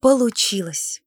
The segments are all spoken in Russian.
Получилось.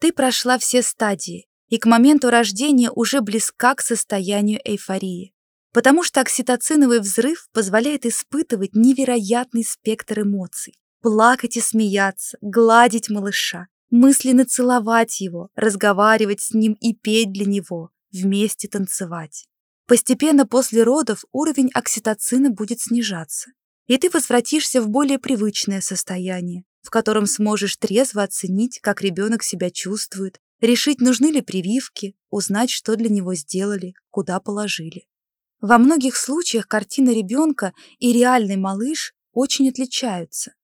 Ты прошла все стадии, и к моменту рождения уже близка к состоянию эйфории, потому что окситоциновый взрыв позволяет испытывать невероятный спектр эмоций, плакать и смеяться, гладить малыша, мысленно целовать его, разговаривать с ним и петь для него, вместе танцевать. Постепенно после родов уровень окситоцина будет снижаться, и ты возвратишься в более привычное состояние, в котором сможешь трезво оценить, как ребенок себя чувствует, решить, нужны ли прививки, узнать, что для него сделали, куда положили. Во многих случаях картина ребенка и реальный малыш очень отличаются.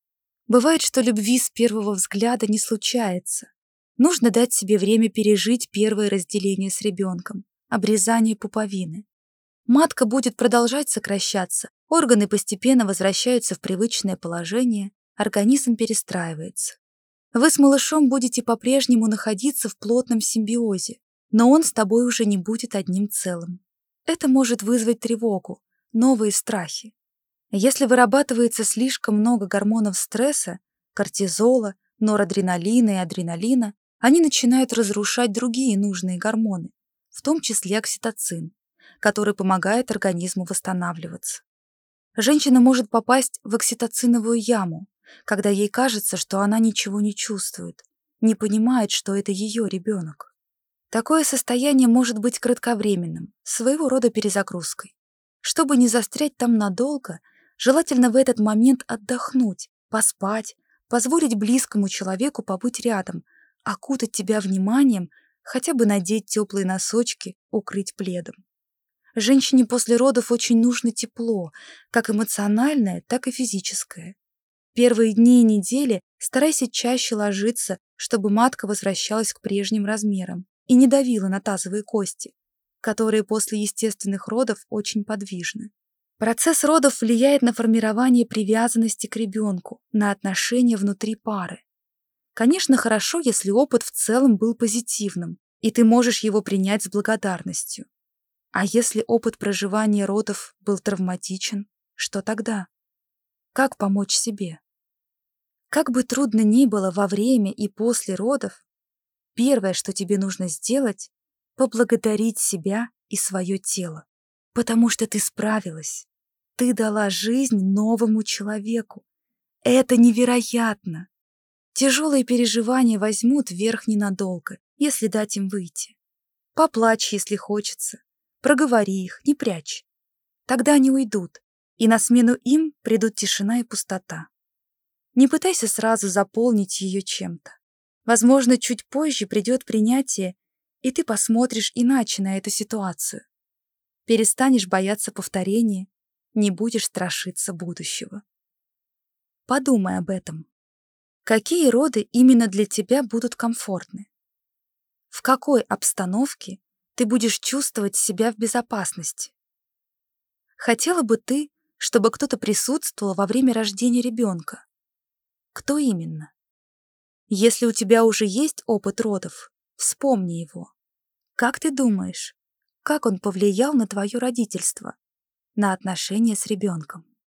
Бывает, что любви с первого взгляда не случается. Нужно дать себе время пережить первое разделение с ребенком, обрезание пуповины. Матка будет продолжать сокращаться, органы постепенно возвращаются в привычное положение, организм перестраивается. Вы с малышом будете по-прежнему находиться в плотном симбиозе, но он с тобой уже не будет одним целым. Это может вызвать тревогу, новые страхи. Если вырабатывается слишком много гормонов стресса, кортизола, норадреналина и адреналина, они начинают разрушать другие нужные гормоны, в том числе окситоцин, который помогает организму восстанавливаться. Женщина может попасть в окситоциновую яму, когда ей кажется, что она ничего не чувствует, не понимает, что это ее ребенок. Такое состояние может быть кратковременным, своего рода перезагрузкой. Чтобы не застрять там надолго, желательно в этот момент отдохнуть, поспать, позволить близкому человеку побыть рядом, окутать тебя вниманием, хотя бы надеть теплые носочки, укрыть пледом. Женщине после родов очень нужно тепло, как эмоциональное, так и физическое. Первые дни и недели старайся чаще ложиться, чтобы матка возвращалась к прежним размерам и не давила на тазовые кости, которые после естественных родов очень подвижны. Процесс родов влияет на формирование привязанности к ребенку, на отношения внутри пары. Конечно, хорошо, если опыт в целом был позитивным, и ты можешь его принять с благодарностью. А если опыт проживания родов был травматичен, что тогда? Как помочь себе? Как бы трудно ни было во время и после родов, первое, что тебе нужно сделать, поблагодарить себя и свое тело, потому что ты справилась. Ты дала жизнь новому человеку. Это невероятно. Тяжелые переживания возьмут верх ненадолго, если дать им выйти. Поплачь, если хочется. Проговори их, не прячь. Тогда они уйдут, и на смену им придут тишина и пустота. Не пытайся сразу заполнить ее чем-то. Возможно, чуть позже придет принятие, и ты посмотришь иначе на эту ситуацию. Перестанешь бояться повторения, не будешь страшиться будущего. Подумай об этом. Какие роды именно для тебя будут комфортны? В какой обстановке ты будешь чувствовать себя в безопасности? Хотела бы ты, чтобы кто-то присутствовал во время рождения ребенка? Кто именно? Если у тебя уже есть опыт родов, вспомни его. Как ты думаешь, как он повлиял на твое родительство, на отношения с ребенком?